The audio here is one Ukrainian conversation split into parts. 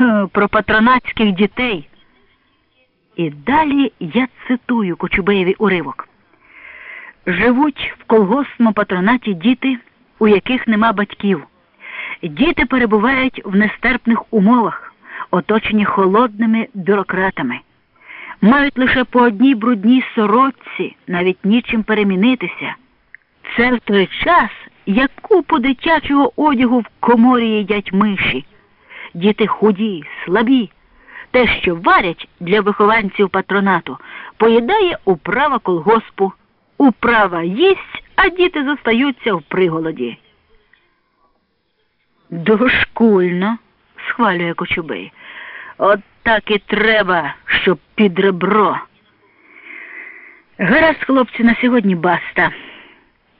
Про патронатських дітей. І далі я цитую Кочубеєві уривок. Живуть в колгоспному патронаті діти, у яких нема батьків. Діти перебувають в нестерпних умовах, оточені холодними бюрократами. Мають лише по одній брудній сорочці, навіть нічим перемінитися. Це в той час, як купу дитячого одягу в коморі їдять миші. Діти худі, слабі. Те, що варять для вихованців патронату, поїдає управа колгоспу. Управа їсть, а діти зостаються в приголоді. Дошкульно, схвалює Кочубей. От так і треба, щоб під ребро. Гаразд, хлопці, на сьогодні баста.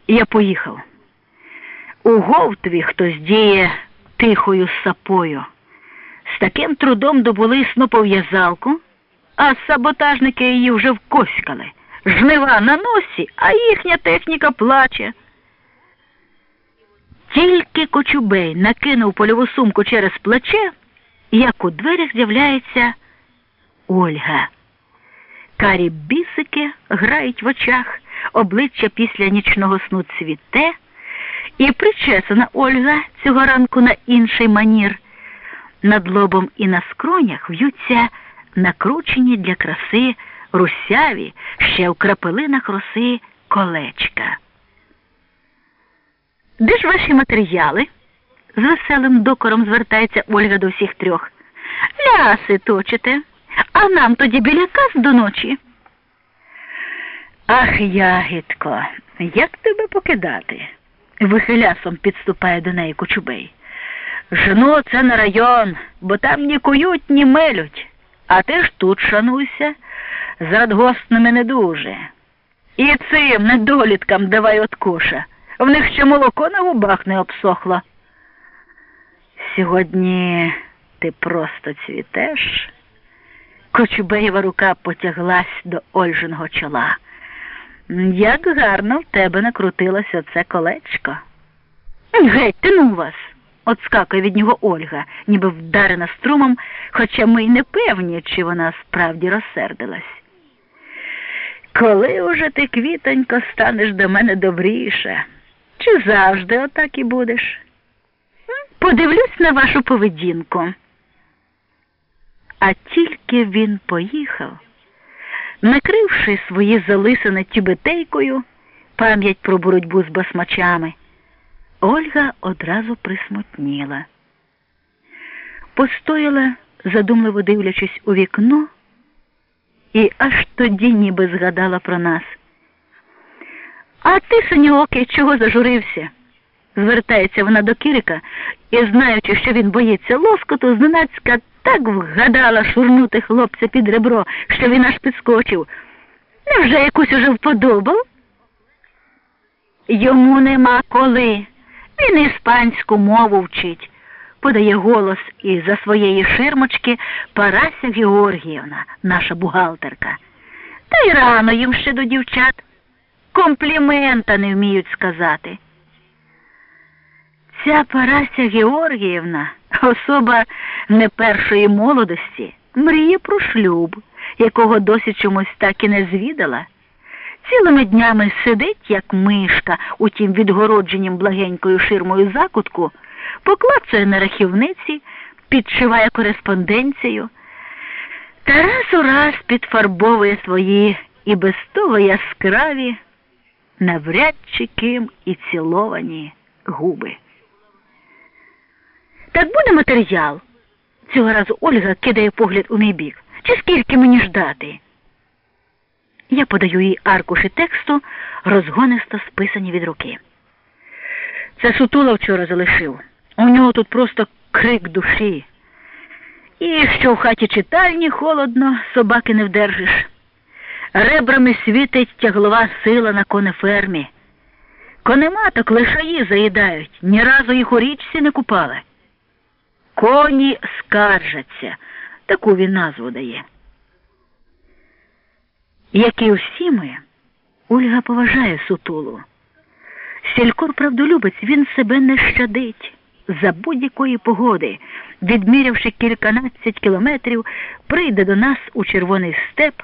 Я поїхав. У Говтві хтось діє тихою сапою. З таким трудом добули снопов'язалку, а саботажники її вже вкоськали. Жнива на носі, а їхня техніка плаче. Тільки Кочубей накинув польову сумку через плече, як у дверях з'являється Ольга. Карі бісики грають в очах, обличчя після нічного сну цвіте, і причесана Ольга цього ранку на інший манір. Над лобом і на скронях в'ються накручені для краси русяві, ще в крапелинах роси колечка. Де ж ваші матеріали? з веселим докором звертається Ольга до всіх трьох. Ляси точите, а нам тоді біляка до ночі. Ах, ягідко, як тебе покидати? вихилясом підступає до неї Кочубей. Жену це на район, бо там ні кують, ні мелють, а ти ж тут шануйся, з радгоспними не дуже. І цим недоліткам давай от коша. В них ще молоко на губах не обсохло. Сьогодні ти просто цвітеш. Кочубеєва рука потяглась до Ольжиного чола. Як гарно в тебе накрутилося це колечко. Геть, ти ну вас, отскакує від нього Ольга, ніби вдарена струмом, хоча ми й не певні, чи вона справді розсердилась. Коли уже ти, квітонько, станеш до мене добріше, чи завжди отак і будеш? Подивлюсь на вашу поведінку. А тільки він поїхав, накривши свої залисини тюбетейкою, пам'ять про боротьбу з басмачами, Ольга одразу присмутніла. Постояла, задумливо дивлячись у вікно, і аж тоді ніби згадала про нас. А ти, синьоокий, чого зажурився? звертається вона до Кирика і, знаючи, що він боїться лоскоту, зненацька так вгадала шурнути хлопця під ребро, що він аж підскочив. Невже якусь уже вподобав? Йому нема коли. Він іспанську мову вчить, подає голос із за своєї ширмочки Парася Георгіївна, наша бухгалтерка. Та й рано їм ще до дівчат. Комплімента не вміють сказати. Ця Парася Георгіївна, особа не першої молодості, мріє про шлюб, якого досі чомусь так і не звідала. Цілими днями сидить, як мишка, у тім відгородженням благенькою ширмою закутку, поклацує на рахівниці, підшиває кореспонденцію та раз у раз підфарбовує свої і без того яскраві, навряд чи ким і ціловані губи. Так буде матеріал? Цього разу Ольга кидає погляд у мій бік. Чи скільки мені ждати? Я подаю їй аркуші тексту, розгонисто списані від руки. Це сутула вчора залишив. У нього тут просто крик душі. І що в хаті читальні холодно, собаки не вдержиш. Ребрами світить тяглова сила на конефермі. Конематок лишаї заїдають, ні разу їх у річці не купали. Коні скаржаться, таку він назву дає. Як і усі ми, Ольга поважає сутулу. Сількор правдолюбець, він себе не щадить, за будь-якої погоди, відмірявши кільканадцять кілометрів, прийде до нас у червоний степ.